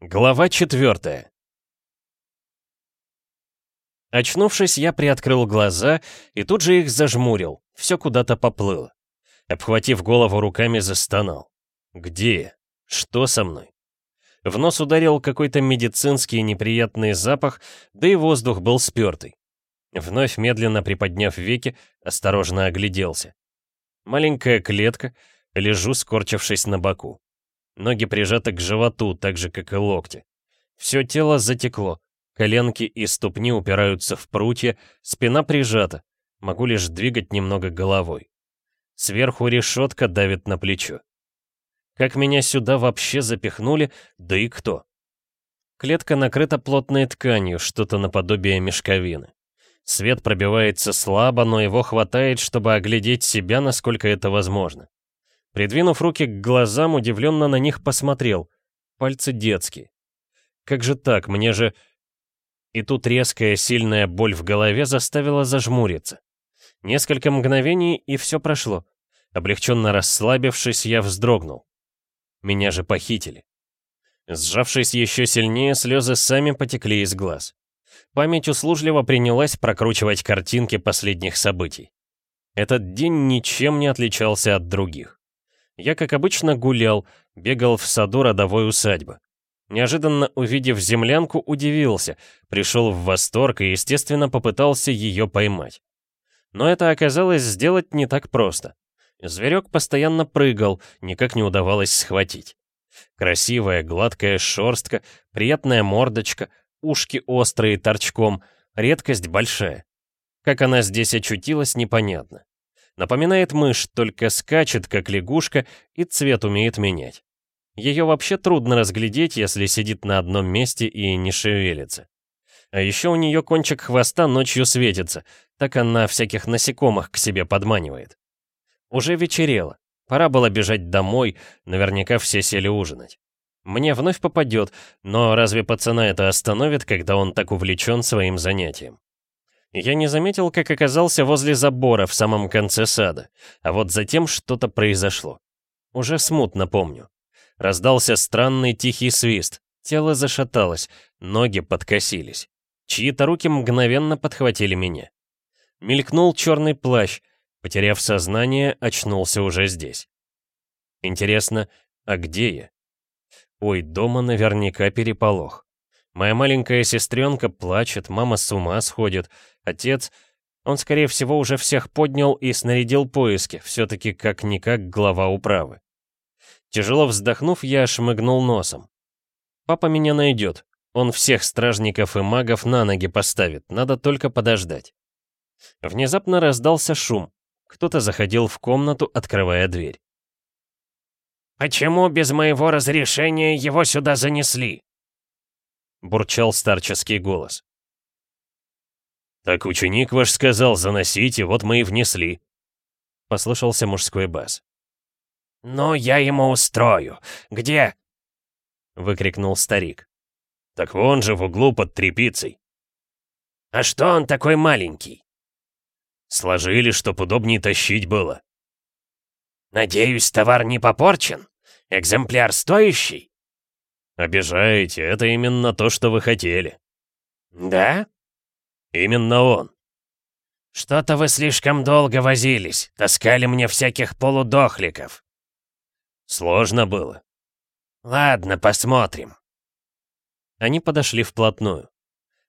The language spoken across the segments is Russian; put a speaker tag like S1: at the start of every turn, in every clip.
S1: Глава четвертая. Очнувшись, я приоткрыл глаза и тут же их зажмурил, все куда-то поплыло. Обхватив голову руками, застонал. Где? Что со мной? В нос ударил какой-то медицинский неприятный запах, да и воздух был спертый. Вновь медленно приподняв веки, осторожно огляделся. Маленькая клетка, лежу, скорчившись на боку. Ноги прижаты к животу, так же, как и локти. Все тело затекло, коленки и ступни упираются в прутья, спина прижата, могу лишь двигать немного головой. Сверху решетка давит на плечо. Как меня сюда вообще запихнули, да и кто? Клетка накрыта плотной тканью, что-то наподобие мешковины. Свет пробивается слабо, но его хватает, чтобы оглядеть себя, насколько это возможно. Придвинув руки к глазам, удивленно на них посмотрел. Пальцы детские. Как же так, мне же... И тут резкая сильная боль в голове заставила зажмуриться. Несколько мгновений, и все прошло. Облегченно расслабившись, я вздрогнул. Меня же похитили. Сжавшись еще сильнее, слезы сами потекли из глаз. Память услужливо принялась прокручивать картинки последних событий. Этот день ничем не отличался от других. Я, как обычно, гулял, бегал в саду родовой усадьбы. Неожиданно увидев землянку, удивился, пришел в восторг и, естественно, попытался ее поймать. Но это оказалось сделать не так просто. Зверек постоянно прыгал, никак не удавалось схватить. Красивая гладкая шерстка, приятная мордочка, ушки острые торчком, редкость большая. Как она здесь очутилась, непонятно. Напоминает мышь, только скачет, как лягушка, и цвет умеет менять. Ее вообще трудно разглядеть, если сидит на одном месте и не шевелится. А еще у нее кончик хвоста ночью светится, так она всяких насекомых к себе подманивает. Уже вечерело. Пора было бежать домой, наверняка все сели ужинать. Мне вновь попадет, но разве пацана это остановит, когда он так увлечен своим занятием? Я не заметил, как оказался возле забора в самом конце сада, а вот затем что-то произошло. Уже смутно помню. Раздался странный тихий свист, тело зашаталось, ноги подкосились. Чьи-то руки мгновенно подхватили меня. Мелькнул черный плащ, потеряв сознание, очнулся уже здесь. Интересно, а где я? Ой, дома наверняка переполох. Моя маленькая сестренка плачет, мама с ума сходит, отец... Он, скорее всего, уже всех поднял и снарядил поиски, все-таки как-никак глава управы. Тяжело вздохнув, я шмыгнул носом. Папа меня найдет. Он всех стражников и магов на ноги поставит, надо только подождать. Внезапно раздался шум. Кто-то заходил в комнату, открывая дверь.
S2: «Почему без моего разрешения его сюда занесли?»
S1: — бурчал старческий голос. «Так ученик ваш сказал, заносите, вот мы и внесли», — послышался мужской бас.
S2: «Ну, я ему устрою. Где?» — выкрикнул старик.
S1: «Так вон же в углу под трепицей».
S2: «А что он такой маленький?»
S1: «Сложили, чтоб удобнее тащить было».
S2: «Надеюсь, товар не попорчен? Экземпляр стоящий?»
S1: «Обижаете, это именно то, что вы хотели».
S2: «Да?»
S1: «Именно он».
S2: «Что-то вы слишком долго возились, таскали мне всяких полудохликов».
S1: «Сложно было».
S2: «Ладно, посмотрим».
S1: Они подошли вплотную.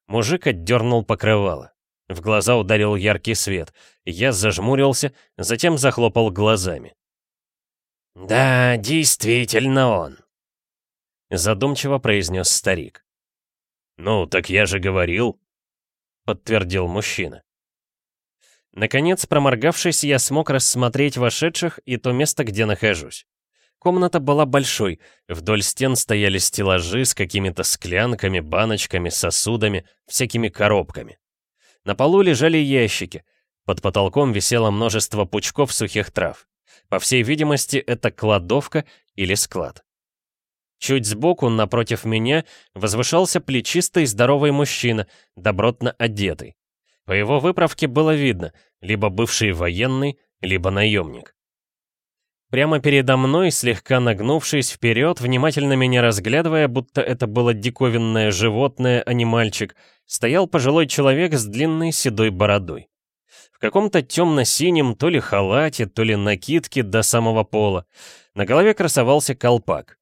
S1: Мужик отдернул покрывало. В глаза ударил яркий свет. Я зажмурился, затем захлопал глазами.
S2: «Да, действительно он»,
S1: задумчиво произнес старик. «Ну, так я же говорил», — подтвердил мужчина. Наконец, проморгавшись, я смог рассмотреть вошедших и то место, где нахожусь. Комната была большой, вдоль стен стояли стеллажи с какими-то склянками, баночками, сосудами, всякими коробками. На полу лежали ящики, под потолком висело множество пучков сухих трав. По всей видимости, это кладовка или склад. Чуть сбоку, напротив меня, возвышался плечистый здоровый мужчина, добротно одетый. По его выправке было видно, либо бывший военный, либо наемник. Прямо передо мной, слегка нагнувшись вперед, внимательно меня разглядывая, будто это было диковинное животное, а не мальчик, стоял пожилой человек с длинной седой бородой. В каком-то темно-синем то ли халате, то ли накидке до самого пола. На голове красовался колпак.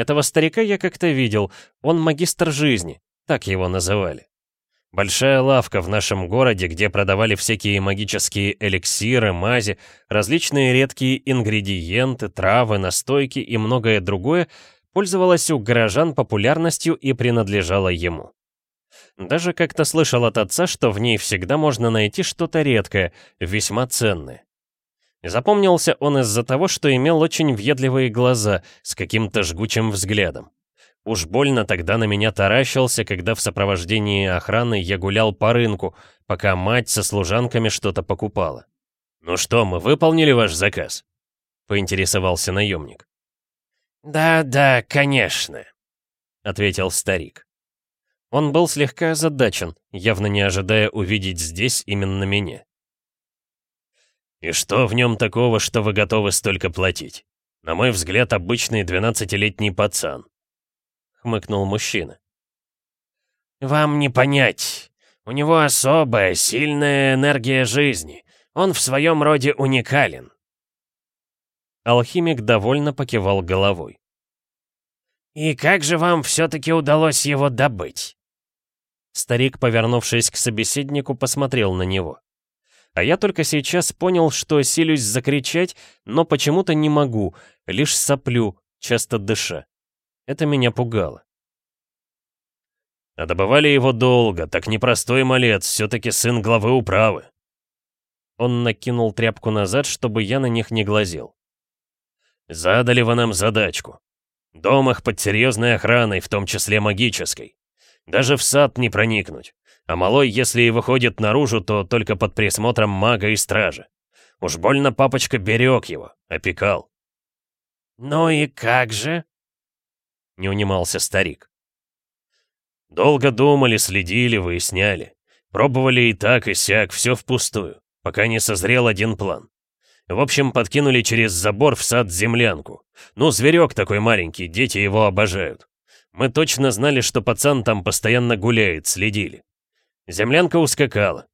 S1: Этого старика я как-то видел, он магистр жизни, так его называли. Большая лавка в нашем городе, где продавали всякие магические эликсиры, мази, различные редкие ингредиенты, травы, настойки и многое другое, пользовалась у горожан популярностью и принадлежала ему. Даже как-то слышал от отца, что в ней всегда можно найти что-то редкое, весьма ценное. Запомнился он из-за того, что имел очень въедливые глаза с каким-то жгучим взглядом. Уж больно тогда на меня таращился, когда в сопровождении охраны я гулял по рынку, пока мать со служанками что-то покупала. «Ну что, мы выполнили ваш заказ?» — поинтересовался наемник.
S2: «Да-да, конечно», — ответил старик.
S1: Он был слегка озадачен, явно не ожидая увидеть здесь именно меня. «И что в нем такого, что вы готовы столько платить? На мой взгляд, обычный 12-летний пацан хмыкнул мужчина.
S2: «Вам не понять. У него особая, сильная энергия жизни. Он в своем роде уникален».
S1: Алхимик довольно покивал головой.
S2: «И как же вам все-таки удалось его добыть?»
S1: Старик, повернувшись к собеседнику, посмотрел на него. А я только сейчас понял, что силюсь закричать, но почему-то не могу, лишь соплю, часто дыша. Это меня пугало.
S2: А добывали его долго, так непростой малец, все-таки сын главы управы.
S1: Он накинул тряпку назад, чтобы я на них не глазел.
S2: Задали вы нам задачку. Дом их под серьезной охраной, в том числе магической. Даже в сад не проникнуть. А малой, если и выходит наружу, то только под присмотром мага и стражи. Уж больно папочка берег его, опекал. «Ну и как же?» не унимался старик. Долго думали, следили, выясняли. Пробовали и так, и сяк, все впустую, пока не созрел один план. В общем, подкинули через забор в сад землянку. Ну, зверек такой маленький, дети его обожают. Мы точно знали, что пацан там постоянно гуляет, следили. Землянка ускакала.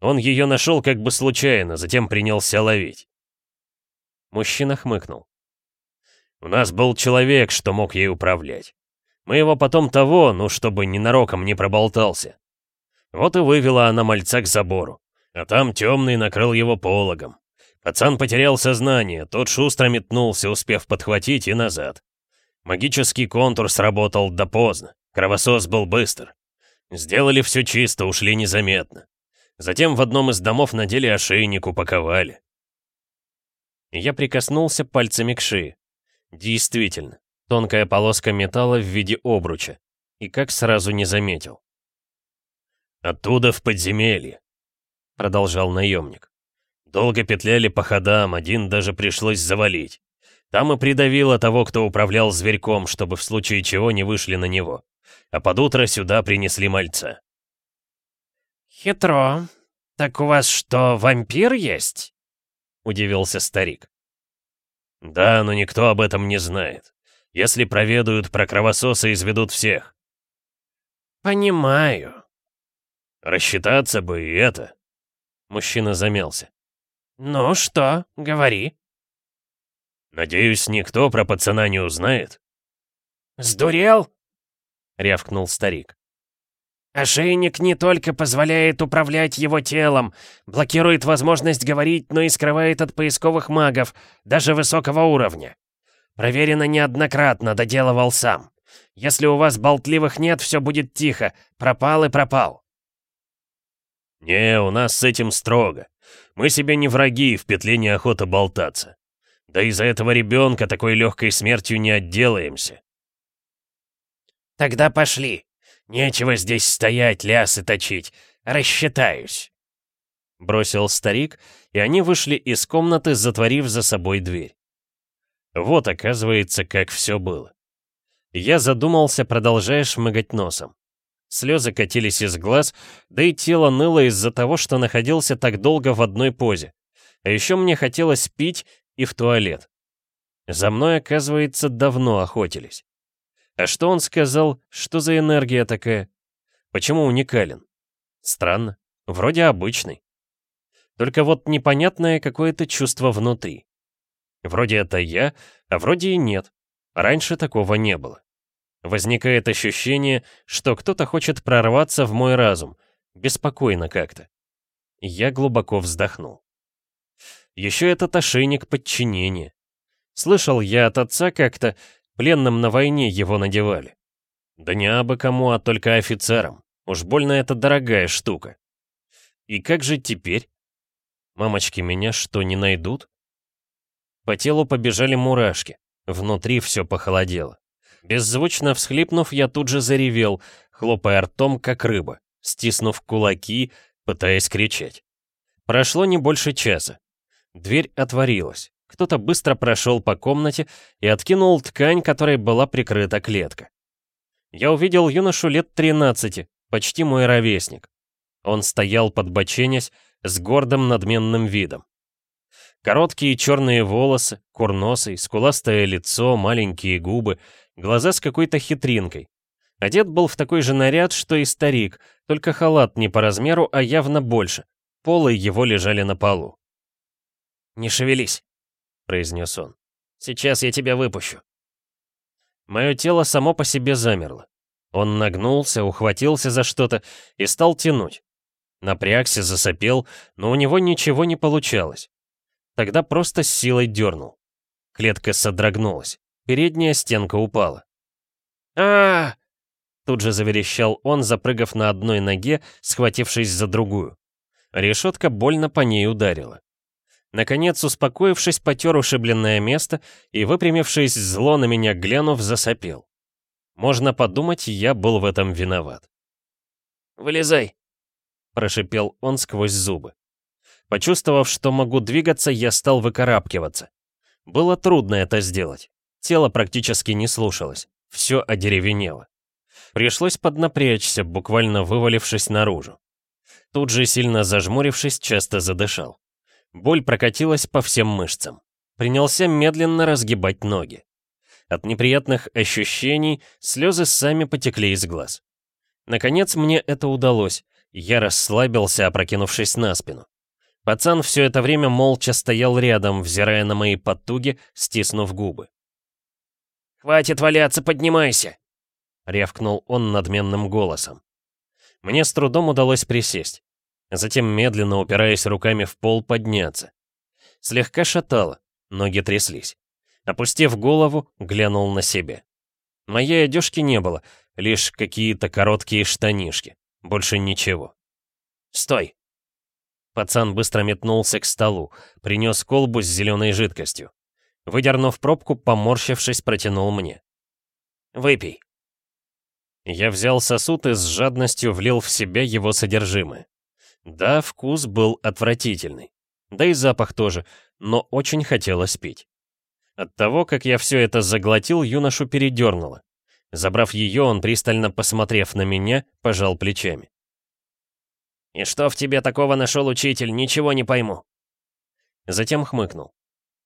S2: Он ее нашел как бы случайно, затем принялся ловить.
S1: Мужчина хмыкнул.
S2: У нас был человек, что мог ей управлять. Мы его потом того, ну, чтобы ненароком не проболтался. Вот и вывела она мальца к забору. А там темный накрыл его пологом. Пацан потерял сознание, тот шустро метнулся, успев подхватить и назад. Магический контур сработал да поздно. Кровосос был быстр. Сделали все чисто, ушли незаметно. Затем в одном из домов надели ошейник, упаковали.
S1: Я прикоснулся пальцами к шее. Действительно, тонкая полоска металла в виде обруча. И как сразу не заметил.
S2: «Оттуда в подземелье», — продолжал наемник. «Долго петляли по ходам, один даже пришлось завалить. Там и придавило того, кто управлял зверьком, чтобы в случае чего не вышли на него. А под утро сюда принесли мальца».
S3: «Хитро. Так у вас что, вампир есть?»
S2: — удивился старик. «Да, но никто об этом не знает. Если проведают про кровососа, изведут всех».
S3: «Понимаю».
S2: «Рассчитаться бы и это». Мужчина замялся.
S3: «Ну что, говори».
S2: «Надеюсь, никто про пацана не узнает?»
S3: «Сдурел?»
S2: — рявкнул старик.
S3: Ошейник не только позволяет управлять его телом, блокирует возможность говорить, но и скрывает от поисковых магов, даже высокого уровня. Проверено неоднократно, доделывал сам. Если у вас болтливых нет, все будет тихо. Пропал и пропал.
S2: Не, у нас с этим строго. Мы себе не враги, в петле неохота болтаться. Да из-за этого ребенка такой легкой смертью не отделаемся.
S3: Тогда пошли. Нечего здесь стоять, лясы точить. Рассчитаюсь.
S1: Бросил старик, и они вышли из комнаты, затворив за собой дверь. Вот, оказывается, как все было. Я задумался, продолжая шмыгать носом. Слезы катились из глаз, да и тело ныло из-за того, что находился так долго в одной позе. А еще мне хотелось пить и в туалет. За мной, оказывается, давно охотились. А что он сказал, что за энергия такая? Почему уникален? Странно, вроде обычный. Только вот непонятное какое-то чувство внутри. Вроде это я, а вроде и нет. Раньше такого не было. Возникает ощущение, что кто-то хочет прорваться в мой разум, беспокойно как-то. Я глубоко вздохнул. Еще этот ошейник подчинения. Слышал я от отца как-то, пленным на войне его надевали. Да не абы кому, а только офицерам. Уж больно это дорогая штука. И как же теперь? Мамочки меня что, не найдут? По телу побежали мурашки. Внутри все похолодело. Беззвучно всхлипнув, я тут же заревел, хлопая ртом, как рыба, стиснув кулаки, пытаясь кричать. Прошло не больше часа. Дверь отворилась. Кто-то быстро прошел по комнате и откинул ткань, которой была прикрыта клетка. Я увидел юношу лет 13, почти мой ровесник. Он стоял под боченясь с гордым надменным видом. Короткие черные волосы, курносый, скуластое лицо, маленькие губы, глаза с какой-то хитринкой. Одет был в такой же наряд, что и старик, только халат не по размеру, а явно больше. Полы его лежали на полу.
S3: «Не шевелись», — произнес он. «Сейчас я тебя выпущу».
S1: Мое тело само по себе замерло. Он нагнулся, ухватился за что-то и стал тянуть. Напрягся, засопел, но у него ничего не получалось. Тогда просто с силой дернул. Клетка содрогнулась. Передняя стенка упала.
S3: а,
S1: Тут же заверещал он, запрыгав на одной ноге, схватившись за другую. Решетка больно по ней ударила. Наконец, успокоившись, потер ушибленное место и, выпрямившись зло на меня глянув, засопел. Можно подумать, я был в этом виноват.
S3: «Вылезай!»
S1: — прошипел он сквозь зубы. Почувствовав, что могу двигаться, я стал выкарабкиваться. Было трудно это сделать. Тело практически не слушалось. Все одеревенело. Пришлось поднапрячься, буквально вывалившись наружу. Тут же, сильно зажмурившись, часто задышал. Боль прокатилась по всем мышцам. Принялся медленно разгибать ноги. От неприятных ощущений слезы сами потекли из глаз. Наконец мне это удалось. Я расслабился, опрокинувшись на спину. Пацан все это время молча стоял рядом, взирая на мои потуги, стиснув губы.
S3: «Хватит валяться, поднимайся!»
S1: — рявкнул он надменным голосом. Мне с трудом удалось присесть затем медленно упираясь руками в пол подняться. Слегка шатало, ноги тряслись. Опустив голову, глянул на себя. Моей одежки не было, лишь какие-то короткие штанишки. Больше ничего. «Стой!» Пацан быстро метнулся к столу, принес колбу с зеленой жидкостью. Выдернув пробку, поморщившись, протянул мне. «Выпей». Я взял сосуд и с жадностью влил в себя его содержимое. Да, вкус был отвратительный. Да и запах тоже, но очень хотелось пить. От того, как я все это заглотил, юношу передернуло. Забрав ее, он, пристально посмотрев на меня, пожал плечами.
S3: «И что в тебе такого нашел учитель, ничего не пойму».
S1: Затем хмыкнул.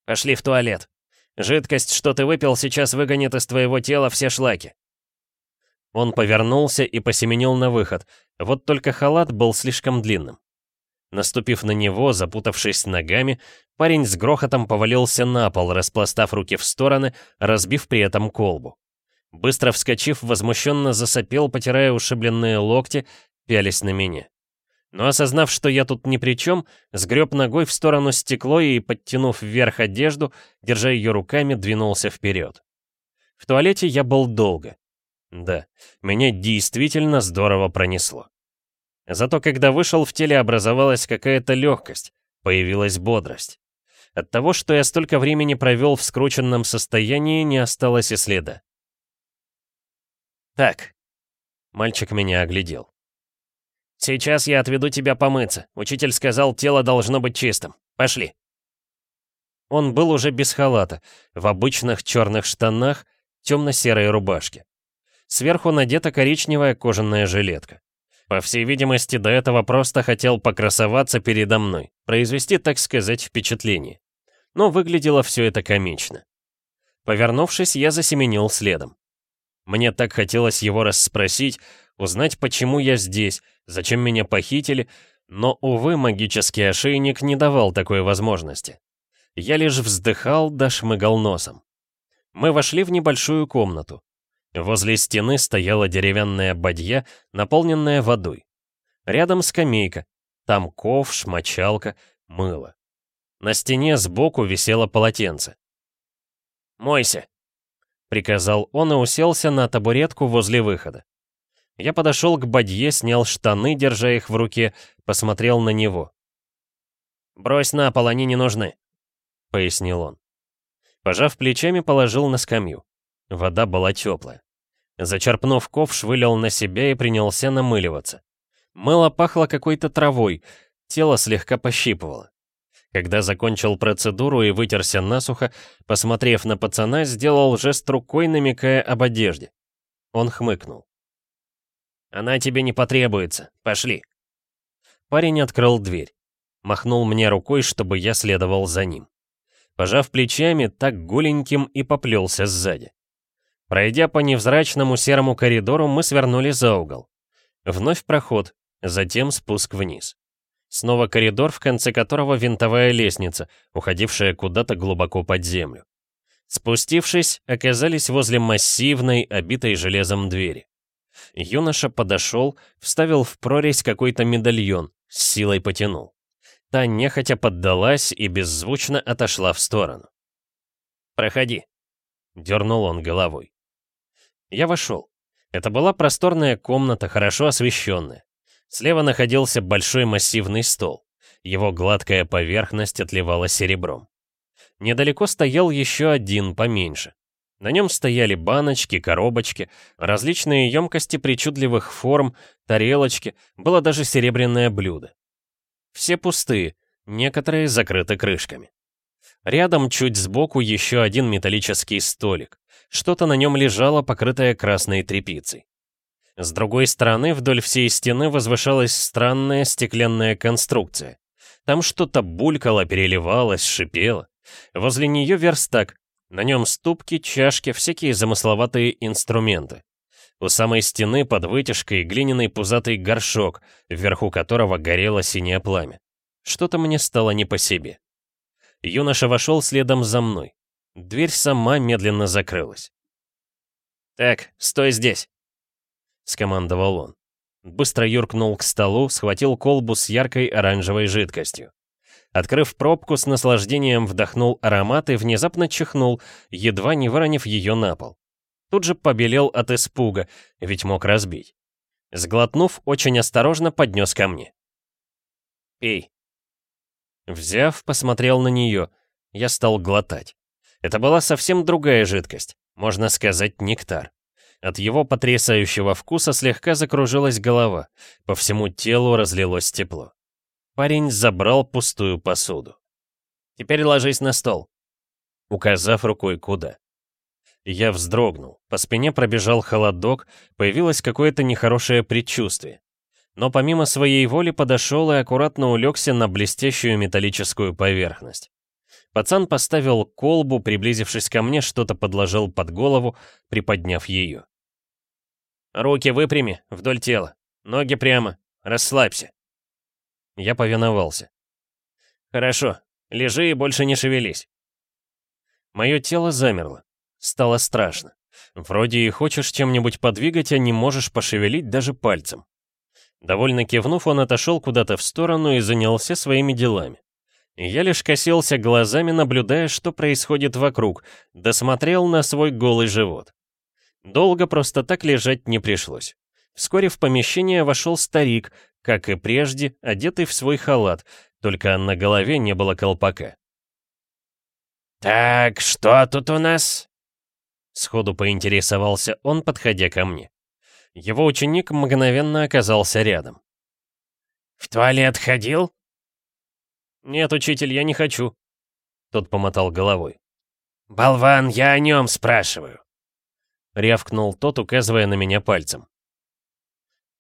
S3: «Пошли в туалет. Жидкость, что ты выпил, сейчас выгонит из твоего тела все шлаки.
S1: Он повернулся и посеменил на выход, вот только халат был слишком длинным. Наступив на него, запутавшись ногами, парень с грохотом повалился на пол, распластав руки в стороны, разбив при этом колбу. Быстро вскочив, возмущенно засопел, потирая ушибленные локти, пялись на меня. Но осознав, что я тут ни при чем, сгреб ногой в сторону стекло и, подтянув вверх одежду, держа ее руками, двинулся вперед. В туалете я был долго. Да, меня действительно здорово пронесло. Зато когда вышел, в теле образовалась какая-то легкость, появилась бодрость. От того, что я столько времени провел в скрученном состоянии, не осталось и следа. «Так», — мальчик меня оглядел.
S3: «Сейчас я отведу тебя помыться. Учитель сказал, тело должно быть чистым. Пошли».
S1: Он был уже без халата, в обычных черных штанах, темно-серой рубашке. Сверху надета коричневая кожаная жилетка. По всей видимости, до этого просто хотел покрасоваться передо мной, произвести, так сказать, впечатление. Но выглядело все это комично. Повернувшись, я засеменил следом. Мне так хотелось его расспросить, узнать, почему я здесь, зачем меня похитили, но, увы, магический ошейник не давал такой возможности. Я лишь вздыхал да шмыгал носом. Мы вошли в небольшую комнату. Возле стены стояла деревянная бадья, наполненная водой. Рядом скамейка. Там ковш, мочалка, мыло. На стене сбоку висело полотенце.
S3: «Мойся», —
S1: приказал он и уселся на табуретку возле выхода. Я подошел к бадье, снял штаны, держа их в руке, посмотрел на него.
S3: «Брось на пол, они не нужны», —
S1: пояснил он. Пожав плечами, положил на скамью. Вода была теплая. Зачерпнув ковш, вылил на себя и принялся намыливаться. Мыло пахло какой-то травой, тело слегка пощипывало. Когда закончил процедуру и вытерся насухо, посмотрев на пацана, сделал жест рукой, намекая об одежде. Он хмыкнул.
S3: «Она тебе не потребуется. Пошли».
S1: Парень открыл дверь. Махнул мне рукой, чтобы я следовал за ним. Пожав плечами, так голеньким и поплелся сзади. Пройдя по невзрачному серому коридору, мы свернули за угол. Вновь проход, затем спуск вниз. Снова коридор, в конце которого винтовая лестница, уходившая куда-то глубоко под землю. Спустившись, оказались возле массивной, обитой железом двери. Юноша подошел, вставил в прорезь какой-то медальон, с силой потянул. Та нехотя поддалась и беззвучно отошла в сторону.
S3: «Проходи», —
S1: дернул он головой. Я вошел. Это была просторная комната, хорошо освещенная. Слева находился большой массивный стол. Его гладкая поверхность отливала серебром. Недалеко стоял еще один, поменьше. На нем стояли баночки, коробочки, различные емкости причудливых форм, тарелочки, было даже серебряное блюдо. Все пустые, некоторые закрыты крышками. Рядом, чуть сбоку, еще один металлический столик. Что-то на нем лежало, покрытое красной тряпицей. С другой стороны, вдоль всей стены возвышалась странная стеклянная конструкция. Там что-то булькало, переливалось, шипело. Возле нее верстак. На нем ступки, чашки, всякие замысловатые инструменты. У самой стены под вытяжкой глиняный пузатый горшок, вверху которого горело синее пламя. Что-то мне стало не по себе. Юноша вошел следом за мной. Дверь сама медленно закрылась.
S3: «Так, стой здесь!»
S1: скомандовал он. Быстро юркнул к столу, схватил колбу с яркой оранжевой жидкостью. Открыв пробку, с наслаждением вдохнул аромат и внезапно чихнул, едва не выронив ее на пол. Тут же побелел от испуга, ведь мог разбить. Сглотнув, очень осторожно поднес ко мне.
S3: «Пей».
S1: Взяв, посмотрел на нее. Я стал глотать. Это была совсем другая жидкость, можно сказать, нектар. От его потрясающего вкуса слегка закружилась голова, по всему телу разлилось тепло. Парень забрал пустую посуду.
S3: «Теперь ложись на стол»,
S1: указав рукой куда. Я вздрогнул, по спине пробежал холодок, появилось какое-то нехорошее предчувствие. Но помимо своей воли подошел и аккуратно улегся на блестящую металлическую поверхность. Пацан поставил колбу, приблизившись ко мне, что-то подложил под голову, приподняв ее.
S3: «Руки выпрями, вдоль тела. Ноги прямо. Расслабься».
S1: Я повиновался.
S3: «Хорошо. Лежи и больше не шевелись».
S1: Мое тело замерло. Стало страшно. Вроде и хочешь чем-нибудь подвигать, а не можешь пошевелить даже пальцем. Довольно кивнув, он отошел куда-то в сторону и занялся своими делами. Я лишь косился глазами, наблюдая, что происходит вокруг, досмотрел на свой голый живот. Долго просто так лежать не пришлось. Вскоре в помещение вошел старик, как и прежде, одетый в свой халат, только на голове не было колпака.
S3: «Так, что тут у нас?»
S1: Сходу поинтересовался он, подходя ко мне. Его ученик мгновенно оказался рядом.
S3: «В туалет ходил?»
S1: «Нет, учитель, я не хочу». Тот помотал головой.
S3: «Болван, я о нем спрашиваю».
S1: Рявкнул тот, указывая на меня пальцем.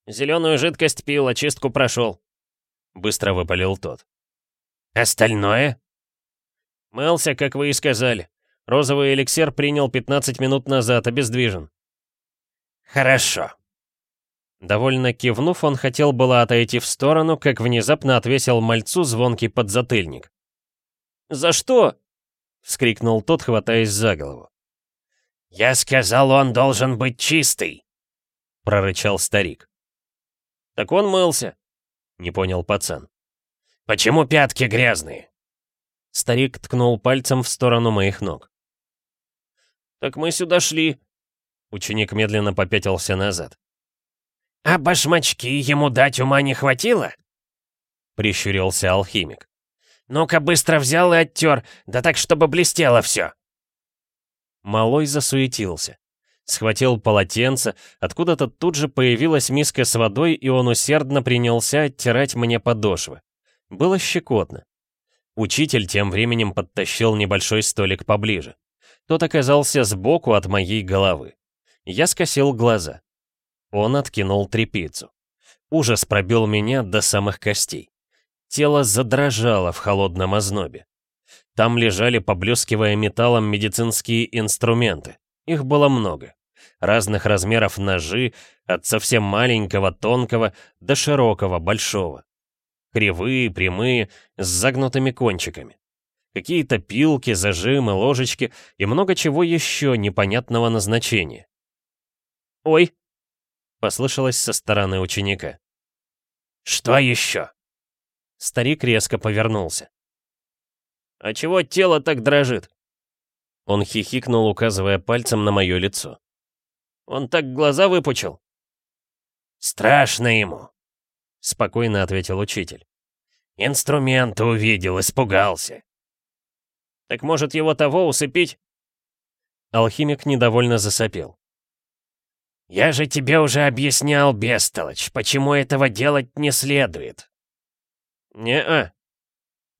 S3: «Зеленую жидкость пил, очистку прошел».
S1: Быстро выпалил тот.
S3: «Остальное?»
S1: «Мылся, как вы и сказали. Розовый эликсир принял 15 минут назад, обездвижен».
S3: «Хорошо».
S1: Довольно кивнув, он хотел было отойти в сторону, как внезапно отвесил мальцу звонкий подзатыльник. «За что?» — вскрикнул тот, хватаясь за голову.
S3: «Я сказал, он должен быть чистый!» — прорычал старик.
S1: «Так он мылся», — не понял пацан.
S3: «Почему пятки грязные?»
S1: Старик ткнул пальцем в сторону моих ног.
S2: «Так мы сюда шли». Ученик медленно попятился назад.
S3: «А башмачки ему дать ума не хватило?»
S1: Прищурился алхимик.
S3: «Ну-ка быстро взял и оттер, да так, чтобы блестело все».
S1: Малой засуетился. Схватил полотенце, откуда-то тут же появилась миска с водой, и он усердно принялся оттирать мне подошвы. Было щекотно. Учитель тем временем подтащил небольшой столик поближе. Тот оказался сбоку от моей головы. Я скосил глаза. Он откинул трепицу. Ужас пробил меня до самых костей. Тело задрожало в холодном ознобе. Там лежали, поблескивая металлом, медицинские инструменты. Их было много. Разных размеров ножи, от совсем маленького, тонкого до широкого, большого. Кривые, прямые, с загнутыми кончиками. Какие-то пилки, зажимы, ложечки и много чего еще непонятного назначения. «Ой!» — послышалось со стороны ученика.
S3: «Что еще?»
S1: Старик резко повернулся.
S2: «А чего тело так дрожит?»
S1: Он хихикнул, указывая пальцем на мое лицо.
S2: «Он так глаза выпучил?»
S3: «Страшно ему», —
S1: спокойно ответил учитель.
S3: «Инструменты увидел, испугался».
S2: Так может его того усыпить?»
S1: Алхимик недовольно засопел.
S3: «Я же тебе уже объяснял, бестолочь, почему этого делать не следует».
S2: «Не-а».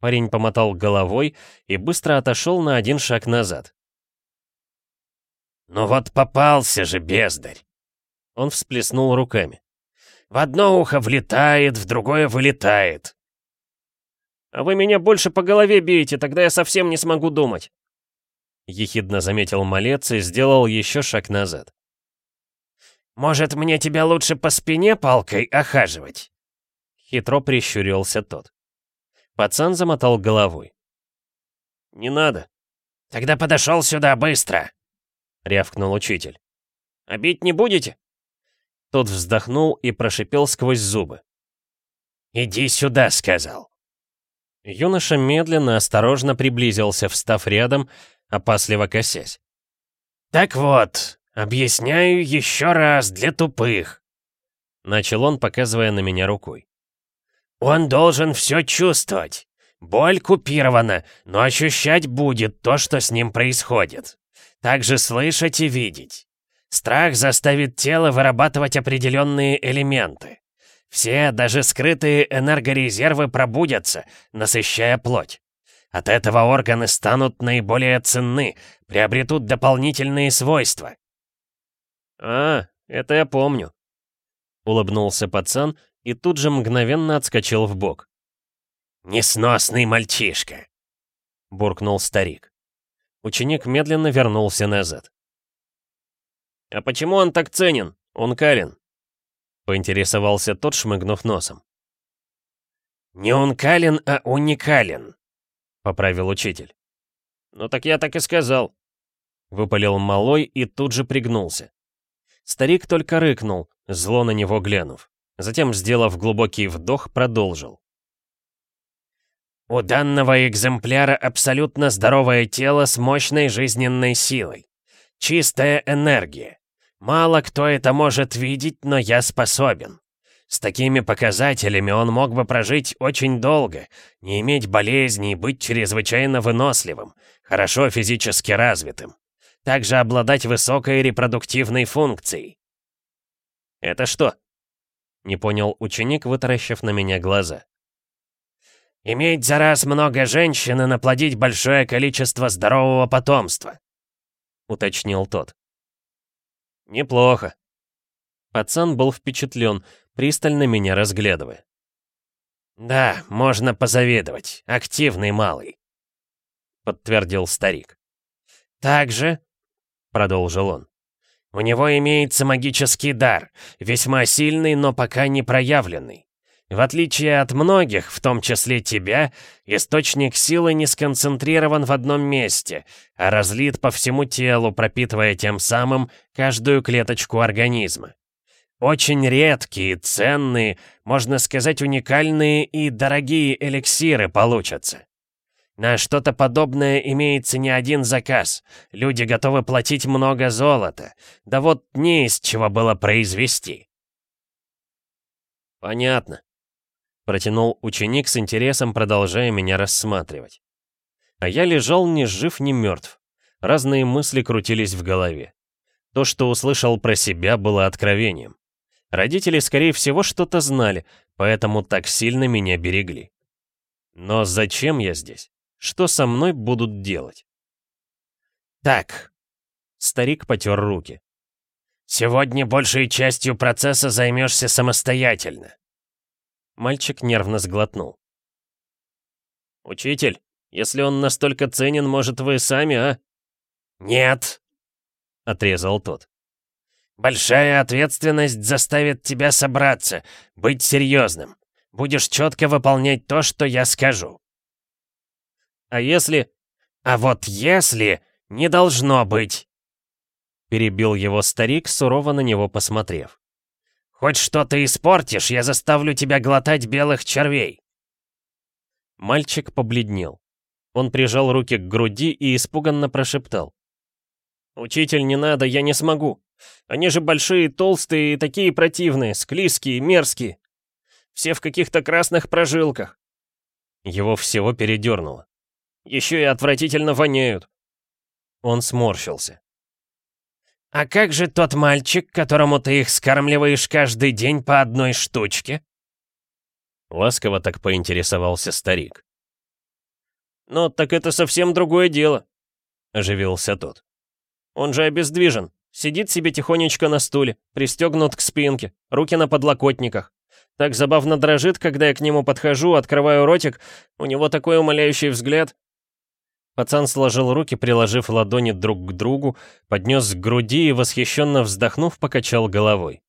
S1: Парень помотал головой и быстро отошел на один шаг назад.
S3: «Ну вот попался же, бездарь!»
S1: Он всплеснул руками.
S3: «В одно ухо влетает, в другое вылетает.
S2: «А вы меня больше по голове бейте, тогда я совсем не смогу думать!»
S1: Ехидно заметил малец и сделал еще шаг назад.
S3: «Может, мне тебя лучше по спине палкой охаживать?»
S1: Хитро прищурился тот. Пацан замотал головой.
S2: «Не надо».
S3: «Тогда подошел сюда быстро!»
S1: — рявкнул учитель.
S2: «А бить не будете?»
S1: Тот вздохнул и прошипел сквозь зубы.
S3: «Иди сюда», — сказал.
S1: Юноша медленно, осторожно приблизился, встав рядом, опасливо косясь.
S3: «Так вот, объясняю еще раз для тупых», —
S1: начал он, показывая на меня рукой.
S3: «Он должен все чувствовать. Боль купирована, но ощущать будет то, что с ним происходит. Также слышать и видеть. Страх заставит тело вырабатывать определенные элементы. Все, даже скрытые энергорезервы пробудятся, насыщая плоть. От этого органы станут наиболее ценны, приобретут дополнительные свойства.
S1: «А, это я помню», — улыбнулся пацан и тут же мгновенно отскочил в бок.
S3: «Несносный мальчишка», — буркнул старик.
S1: Ученик медленно вернулся назад.
S2: «А почему он так ценен? Он Калин?»
S1: Поинтересовался тот, шмыгнув носом.
S3: «Не ункален, а уникален», — поправил учитель.
S2: «Ну так я так и сказал», —
S1: выпалил малой и тут же пригнулся. Старик только рыкнул, зло на него глянув. Затем, сделав глубокий вдох, продолжил.
S3: «У данного экземпляра абсолютно здоровое тело с мощной жизненной силой. Чистая энергия. Мало кто это может видеть, но я способен. С такими показателями он мог бы прожить очень долго, не иметь болезней, быть чрезвычайно выносливым, хорошо физически развитым. Также обладать высокой репродуктивной функцией.
S1: «Это что?» — не понял ученик, вытаращив на меня глаза.
S3: «Иметь за раз много женщин и наплодить большое количество здорового потомства», — уточнил тот.
S1: «Неплохо». Пацан был впечатлен, пристально меня разглядывая.
S3: «Да, можно позавидовать. Активный малый», — подтвердил старик. «Также», — продолжил он, — «у него имеется магический дар, весьма сильный, но пока не проявленный. В отличие от многих, в том числе тебя, источник силы не сконцентрирован в одном месте, а разлит по всему телу, пропитывая тем самым каждую клеточку организма. Очень редкие, ценные, можно сказать, уникальные и дорогие эликсиры получатся. На что-то подобное имеется не один заказ. Люди готовы платить много золота. Да вот не из чего было произвести.
S1: Понятно. Протянул ученик с интересом, продолжая меня рассматривать. А я лежал ни жив, ни мертв. Разные мысли крутились в голове. То, что услышал про себя, было откровением. Родители, скорее всего, что-то знали, поэтому так сильно меня берегли. Но зачем я здесь? Что со мной будут делать?
S3: Так.
S1: Старик потер руки.
S3: Сегодня большей частью процесса займешься самостоятельно.
S1: Мальчик нервно сглотнул. «Учитель, если он настолько ценен, может, вы сами, а?»
S3: «Нет», — отрезал тот. «Большая ответственность заставит тебя собраться, быть серьезным. Будешь четко выполнять то, что я скажу».
S1: «А если...»
S3: «А вот если не должно быть!»
S1: Перебил его старик, сурово на него посмотрев.
S3: Хоть что-то испортишь, я заставлю тебя глотать белых червей!»
S1: Мальчик побледнел. Он прижал руки к груди и испуганно прошептал. «Учитель, не надо, я не смогу. Они же большие, толстые и такие противные, склизкие, мерзкие. Все в каких-то красных прожилках». Его всего передернуло. «Еще и отвратительно воняют». Он сморщился.
S3: «А как же тот мальчик, которому ты их скармливаешь каждый день по одной штучке?»
S1: Ласково так поинтересовался старик. «Ну, так это совсем другое дело», — оживился тот. «Он же обездвижен, сидит себе тихонечко на стуле, пристегнут к спинке, руки на подлокотниках. Так забавно дрожит, когда я к нему подхожу, открываю ротик, у него такой умоляющий взгляд, Пацан сложил руки, приложив ладони друг к другу, поднес к груди и, восхищенно вздохнув, покачал головой.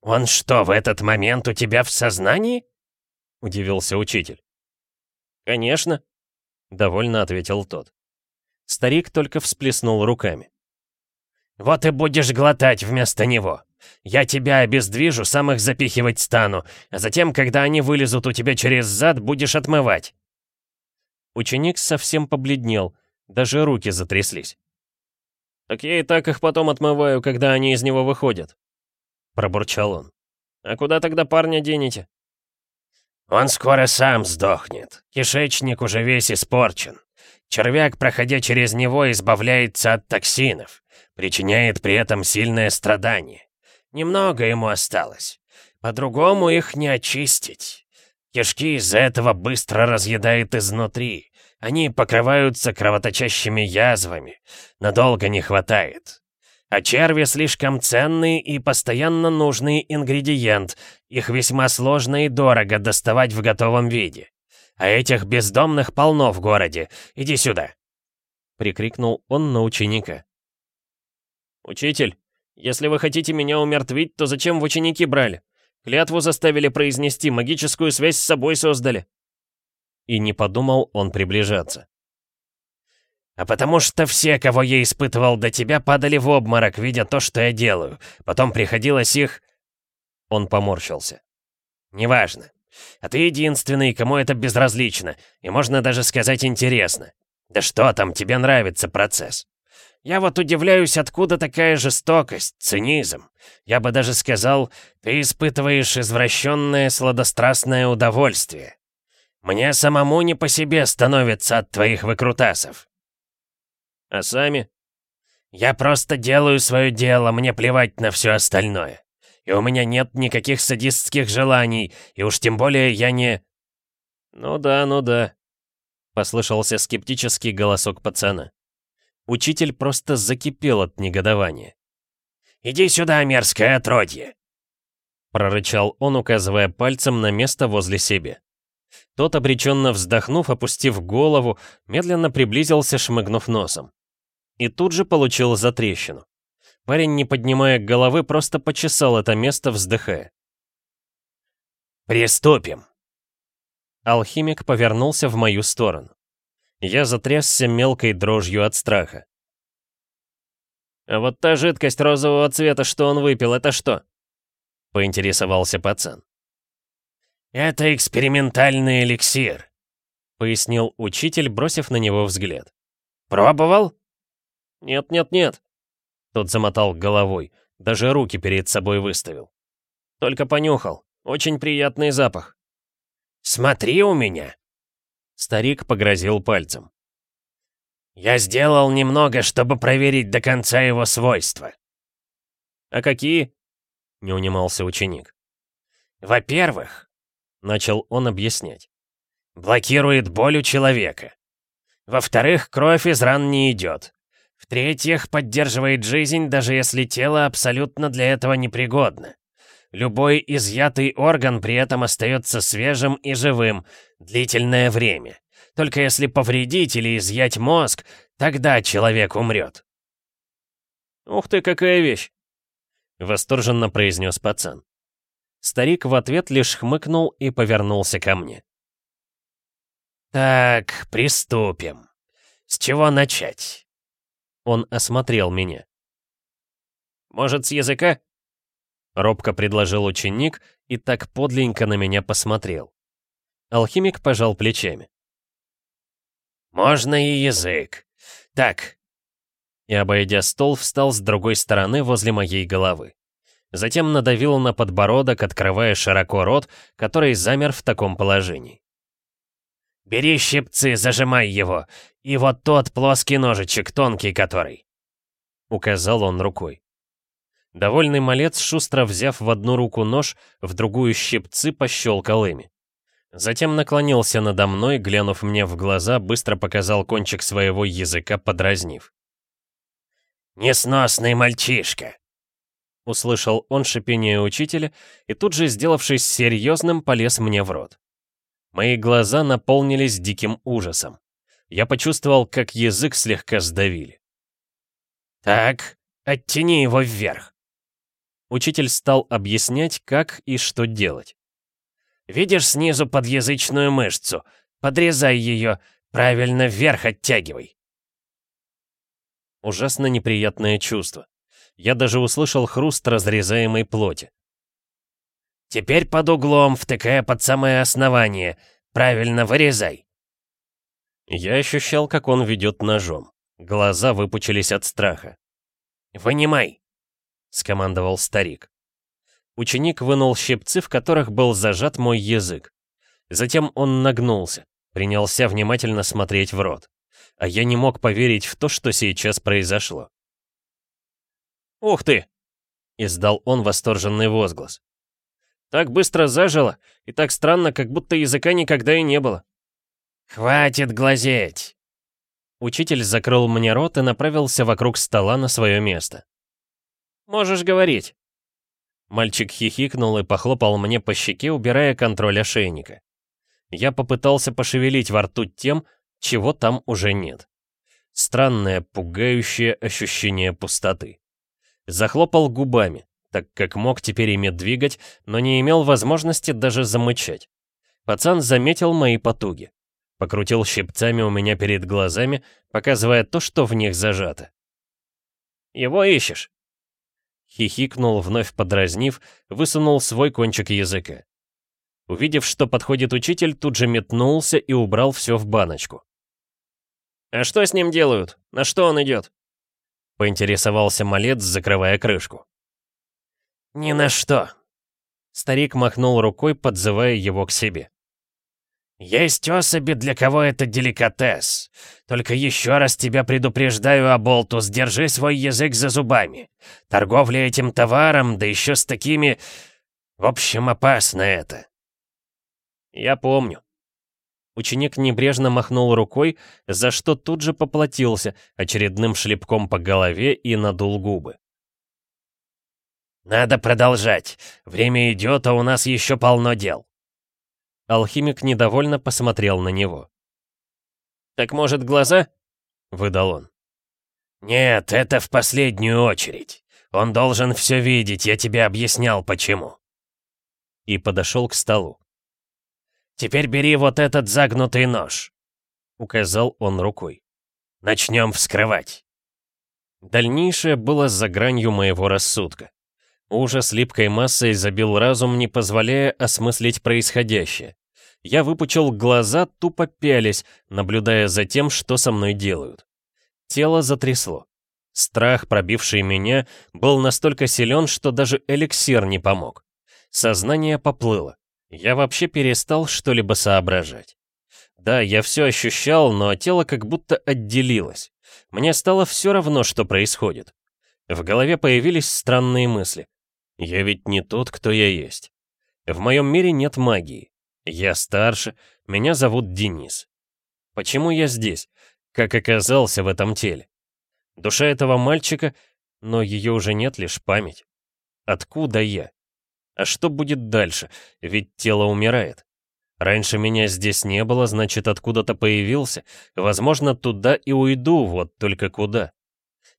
S3: «Он что, в этот момент у тебя в сознании?»
S1: — удивился учитель. «Конечно», — довольно ответил тот. Старик только всплеснул руками.
S3: «Вот и будешь глотать вместо него. Я тебя обездвижу, сам их запихивать стану, а затем, когда они вылезут у тебя через зад, будешь отмывать».
S1: Ученик совсем побледнел, даже руки затряслись. «Так я и так их потом отмываю, когда они из него выходят», — пробурчал он. «А куда тогда парня денете?»
S3: «Он скоро сам сдохнет. Кишечник уже весь испорчен. Червяк, проходя через него, избавляется от токсинов, причиняет при этом сильное страдание. Немного ему осталось. По-другому их не очистить. Кишки из-за этого быстро разъедает изнутри. Они покрываются кровоточащими язвами. Надолго не хватает. А черви слишком ценный и постоянно нужный ингредиент. Их весьма сложно и дорого доставать в готовом виде. А этих бездомных полно в городе. Иди сюда!»
S1: Прикрикнул он на ученика. «Учитель, если вы хотите меня умертвить, то зачем в ученики брали? Клятву заставили произнести, магическую связь с собой создали. И не подумал он приближаться.
S3: «А потому что все, кого я испытывал до тебя, падали в обморок, видя то, что я делаю. Потом приходилось их...»
S1: Он поморщился.
S3: «Неважно. А ты единственный, кому это безразлично, и можно даже сказать интересно. Да что там, тебе нравится процесс. Я вот удивляюсь, откуда такая жестокость, цинизм. Я бы даже сказал, ты испытываешь извращенное сладострастное удовольствие. Мне самому не по себе становится от твоих выкрутасов.
S1: А сами?
S3: Я просто делаю свое дело, мне плевать на все остальное. И у меня нет никаких садистских желаний, и уж тем более я не...
S1: Ну да, ну да. Послышался скептический голосок пацана. Учитель просто закипел от негодования.
S3: «Иди сюда, мерзкое отродье!»
S1: Прорычал он, указывая пальцем на место возле себя. Тот, обреченно вздохнув, опустив голову, медленно приблизился, шмыгнув носом. И тут же получил затрещину. Парень, не поднимая головы, просто почесал это место, вздыхая.
S3: «Приступим!»
S1: Алхимик повернулся в мою сторону. Я затрясся мелкой дрожью от страха. «А вот та жидкость розового цвета, что он выпил, это что?» — поинтересовался пацан.
S3: «Это экспериментальный эликсир», —
S1: пояснил учитель, бросив на него взгляд.
S3: «Пробовал?»
S1: «Нет-нет-нет», — тот замотал головой, даже руки перед собой выставил. «Только понюхал. Очень приятный запах».
S3: «Смотри у меня!»
S1: Старик погрозил пальцем.
S3: «Я сделал немного, чтобы проверить до конца его свойства».
S1: «А какие?» — не унимался ученик.
S3: «Во-первых», — начал он объяснять, — «блокирует боль у человека. Во-вторых, кровь из ран не идет. В-третьих, поддерживает жизнь, даже если тело абсолютно для этого непригодно. Любой изъятый орган при этом остается свежим и живым длительное время. Только если повредить или изъять мозг, тогда человек умрет.
S1: «Ух ты, какая вещь!» — восторженно произнес пацан. Старик в ответ лишь хмыкнул и повернулся ко мне.
S3: «Так, приступим. С чего начать?»
S1: Он осмотрел меня. «Может, с языка?» Робко предложил ученик и так подленько на меня посмотрел. Алхимик пожал плечами.
S3: «Можно и язык. Так».
S1: И, обойдя стол, встал с другой стороны возле моей головы. Затем надавил на подбородок, открывая широко рот, который замер в таком положении.
S3: «Бери щипцы, зажимай его, и вот тот плоский ножичек, тонкий который», —
S1: указал он рукой. Довольный малец, шустро взяв в одну руку нож, в другую щипцы пощелкал ими. Затем наклонился надо мной, глянув мне в глаза, быстро показал кончик своего языка, подразнив.
S3: «Несносный мальчишка!»
S1: Услышал он шипение учителя и тут же, сделавшись серьезным, полез мне в рот. Мои глаза наполнились диким ужасом. Я почувствовал, как язык слегка сдавили.
S3: «Так, оттяни его вверх!»
S1: Учитель стал объяснять, как и что делать.
S3: «Видишь снизу подъязычную мышцу? Подрезай ее, правильно вверх оттягивай».
S1: Ужасно неприятное чувство. Я даже услышал хруст разрезаемой плоти.
S3: «Теперь под углом, втыкая под самое основание. Правильно вырезай».
S1: Я ощущал, как он ведет ножом. Глаза выпучились от страха.
S3: «Вынимай!»
S1: — скомандовал старик. Ученик вынул щипцы, в которых был зажат мой язык. Затем он нагнулся, принялся внимательно смотреть в рот. А я не мог поверить в то, что сейчас произошло. «Ух ты!» — издал он восторженный возглас. «Так быстро зажило, и так странно, как будто языка никогда и не было».
S3: «Хватит глазеть!»
S1: Учитель закрыл мне рот и направился вокруг стола на свое место. Можешь говорить». Мальчик хихикнул и похлопал мне по щеке, убирая контроль ошейника. Я попытался пошевелить во рту тем, чего там уже нет. Странное, пугающее ощущение пустоты. Захлопал губами, так как мог теперь ими двигать, но не имел возможности даже замычать. Пацан заметил мои потуги. Покрутил щипцами у меня перед глазами, показывая то, что в них зажато. «Его ищешь?» Хихикнул, вновь подразнив, высунул свой кончик языка. Увидев, что подходит учитель, тут же метнулся и убрал все в баночку. «А что с ним делают? На что он идет?» Поинтересовался малец, закрывая крышку.
S3: «Ни на что!»
S1: Старик махнул рукой, подзывая его к себе.
S3: «Есть особи, для кого это деликатес. Только еще раз тебя предупреждаю, Аболтус, держи свой язык за зубами. Торговля этим товаром, да еще с такими... В общем, опасно это».
S1: «Я помню». Ученик небрежно махнул рукой, за что тут же поплатился очередным шлепком по голове и надул губы.
S3: «Надо продолжать. Время идет, а у нас еще полно дел».
S1: Алхимик недовольно посмотрел на него. «Так, может, глаза?» — выдал он.
S3: «Нет, это в последнюю очередь. Он должен все видеть, я тебе объяснял, почему».
S1: И подошел к столу.
S3: «Теперь бери вот этот загнутый нож», — указал он рукой. «Начнем вскрывать».
S1: Дальнейшее было за гранью моего рассудка. Ужас липкой массой забил разум, не позволяя осмыслить происходящее. Я выпучил глаза, тупо пялись, наблюдая за тем, что со мной делают. Тело затрясло. Страх, пробивший меня, был настолько силен, что даже эликсир не помог. Сознание поплыло. Я вообще перестал что-либо соображать. Да, я все ощущал, но тело как будто отделилось. Мне стало все равно, что происходит. В голове появились странные мысли. Я ведь не тот, кто я есть. В моем мире нет магии. Я старше, меня зовут Денис. Почему я здесь? Как оказался в этом теле? Душа этого мальчика, но ее уже нет, лишь память. Откуда я? А что будет дальше? Ведь тело умирает. Раньше меня здесь не было, значит, откуда-то появился. Возможно, туда и уйду, вот только куда.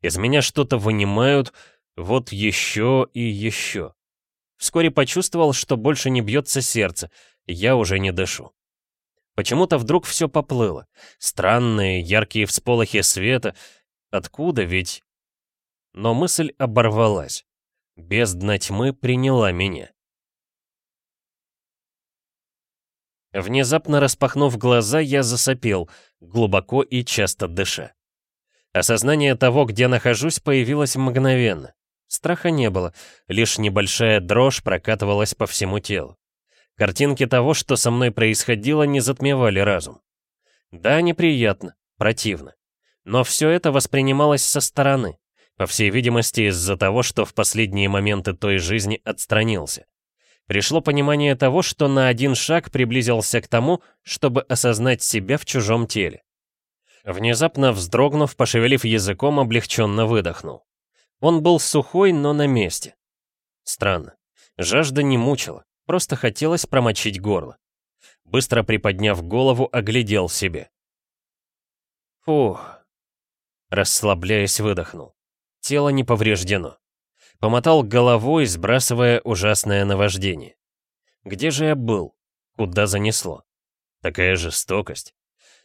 S1: Из меня что-то вынимают, вот еще и еще. Вскоре почувствовал, что больше не бьется сердце, я уже не дышу. Почему-то вдруг все поплыло. Странные, яркие всполохи света. Откуда ведь? Но мысль оборвалась. Бездна тьмы приняла меня. Внезапно распахнув глаза, я засопел, глубоко и часто дыша. Осознание того, где нахожусь, появилось мгновенно. Страха не было, лишь небольшая дрожь прокатывалась по всему телу. Картинки того, что со мной происходило, не затмевали разум. Да, неприятно, противно. Но все это воспринималось со стороны, по всей видимости из-за того, что в последние моменты той жизни отстранился. Пришло понимание того, что на один шаг приблизился к тому, чтобы осознать себя в чужом теле. Внезапно вздрогнув, пошевелив языком, облегченно выдохнул. Он был сухой, но на месте. Странно. Жажда не мучила, просто хотелось промочить горло. Быстро приподняв голову, оглядел себе. Фух. Расслабляясь, выдохнул. Тело не повреждено. Помотал головой, сбрасывая ужасное наваждение. Где же я был? Куда занесло? Такая жестокость.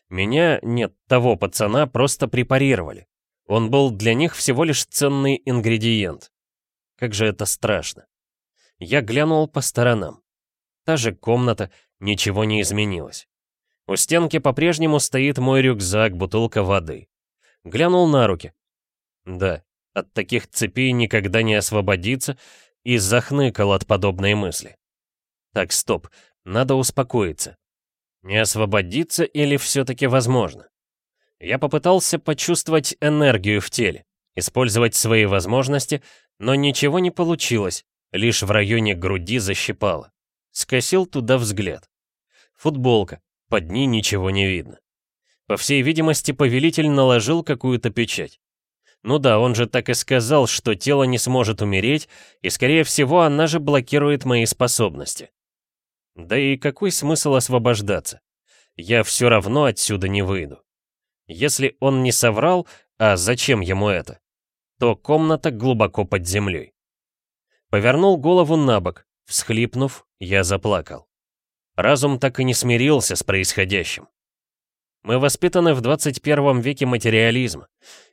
S1: Меня, нет, того пацана просто препарировали. Он был для них всего лишь ценный ингредиент. Как же это страшно. Я глянул по сторонам. Та же комната, ничего не изменилось. У стенки по-прежнему стоит мой рюкзак, бутылка воды. Глянул на руки. Да, от таких цепей никогда не освободиться, и захныкал от подобной мысли. Так, стоп, надо успокоиться. Не освободиться или все-таки возможно? Я попытался почувствовать энергию в теле, использовать свои возможности, но ничего не получилось, лишь в районе груди защипало. Скосил туда взгляд. Футболка, под ней ничего не видно. По всей видимости, повелитель наложил какую-то печать. Ну да, он же так и сказал, что тело не сможет умереть, и, скорее всего, она же блокирует мои способности. Да и какой смысл освобождаться? Я все равно отсюда не выйду. Если он не соврал, а зачем ему это, то комната глубоко под землей. Повернул голову на бок, всхлипнув, я заплакал. Разум так и не смирился с происходящим. Мы воспитаны в 21 веке материализма.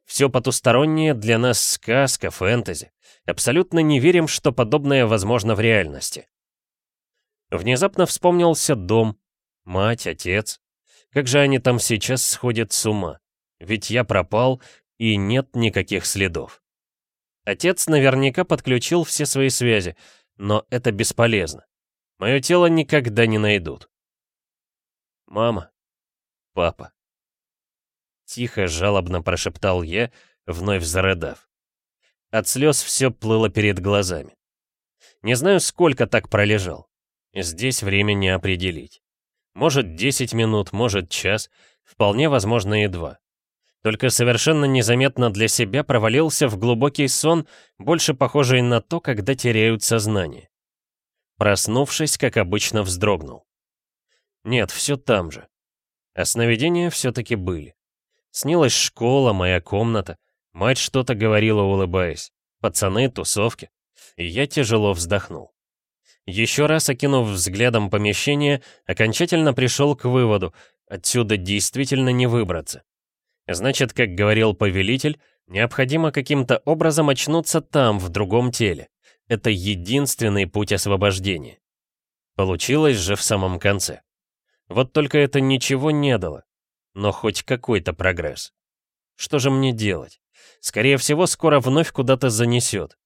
S1: Все потустороннее для нас сказка, фэнтези. Абсолютно не верим, что подобное возможно в реальности. Внезапно вспомнился дом, мать, отец. Как же они там сейчас сходят с ума? Ведь я пропал, и нет никаких следов. Отец наверняка подключил все свои связи, но это бесполезно. Мое тело никогда не найдут. Мама. Папа. Тихо, жалобно прошептал я, вновь зарыдав. От слез все плыло перед глазами. Не знаю, сколько так пролежал. Здесь время не определить. Может 10 минут, может час, вполне возможно и два. Только совершенно незаметно для себя провалился в глубокий сон, больше похожий на то, когда теряют сознание. Проснувшись, как обычно, вздрогнул. Нет, все там же. А сновидения все-таки были. Снилась школа, моя комната, Мать что-то говорила, улыбаясь. Пацаны, тусовки. И я тяжело вздохнул. Еще раз окинув взглядом помещение, окончательно пришел к выводу, отсюда действительно не выбраться. Значит, как говорил повелитель, необходимо каким-то образом очнуться там, в другом теле. Это единственный путь освобождения. Получилось же в самом конце. Вот только это ничего не дало. Но хоть какой-то прогресс. Что же мне делать? Скорее всего, скоро вновь куда-то занесет.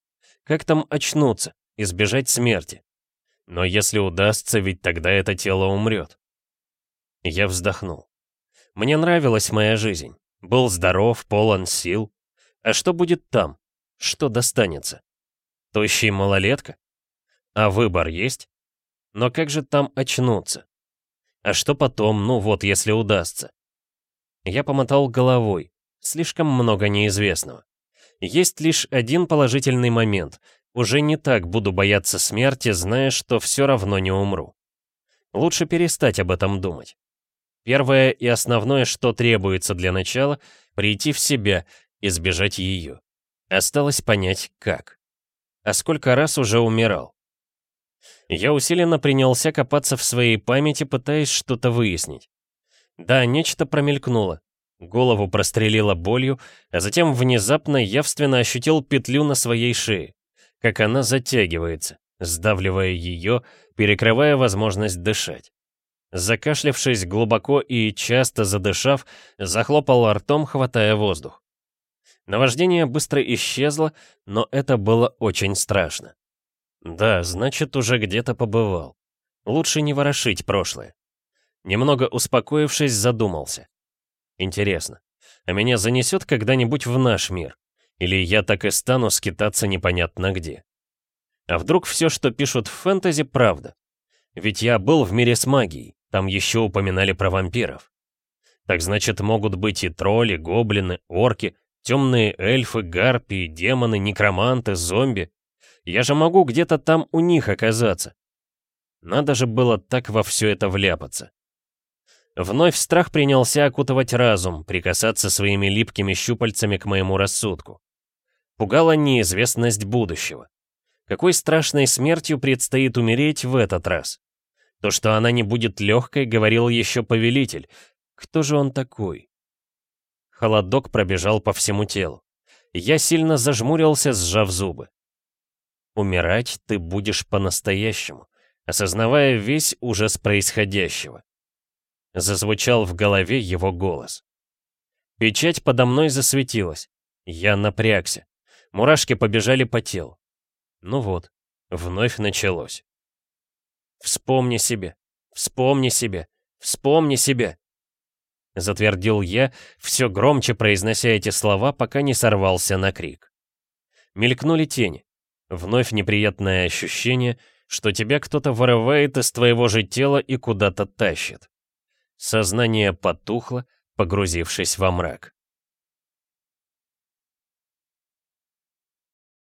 S1: Как там очнуться, избежать смерти? Но если удастся, ведь тогда это тело умрет. Я вздохнул. Мне нравилась моя жизнь. Был здоров, полон сил. А что будет там? Что достанется? Тощий малолетка? А выбор есть? Но как же там очнуться? А что потом, ну вот, если удастся? Я помотал головой. Слишком много неизвестного. Есть лишь один положительный момент. Уже не так буду бояться смерти, зная, что все равно не умру. Лучше перестать об этом думать. Первое и основное, что требуется для начала, прийти в себя, избежать ее. Осталось понять, как. А сколько раз уже умирал? Я усиленно принялся копаться в своей памяти, пытаясь что-то выяснить. Да, нечто промелькнуло. Голову прострелило болью, а затем внезапно явственно ощутил петлю на своей шее, как она затягивается, сдавливая ее, перекрывая возможность дышать. Закашлявшись глубоко и часто задышав, захлопал ртом, хватая воздух. Наваждение быстро исчезло, но это было очень страшно. Да, значит, уже где-то побывал. Лучше не ворошить прошлое. Немного успокоившись, задумался. Интересно, а меня занесет когда-нибудь в наш мир? Или я так и стану скитаться непонятно где? А вдруг все, что пишут в фэнтези, правда? Ведь я был в мире с магией, там еще упоминали про вампиров. Так значит, могут быть и тролли, гоблины, орки, темные эльфы, гарпии, демоны, некроманты, зомби. Я же могу где-то там у них оказаться. Надо же было так во все это вляпаться. Вновь страх принялся окутывать разум, прикасаться своими липкими щупальцами к моему рассудку. Пугала неизвестность будущего. Какой страшной смертью предстоит умереть в этот раз? То, что она не будет легкой, говорил еще повелитель. Кто же он такой? Холодок пробежал по всему телу. Я сильно зажмурился, сжав зубы. Умирать ты будешь по-настоящему, осознавая весь ужас происходящего. Зазвучал в голове его голос. Печать подо мной засветилась. Я напрягся. Мурашки побежали по телу. Ну вот, вновь началось. «Вспомни себе, вспомни себе, вспомни себе!» Затвердил я, все громче произнося эти слова, пока не сорвался на крик. Мелькнули тени. Вновь неприятное ощущение, что тебя кто-то вырывает из твоего же тела и куда-то тащит. Сознание потухло, погрузившись во мрак.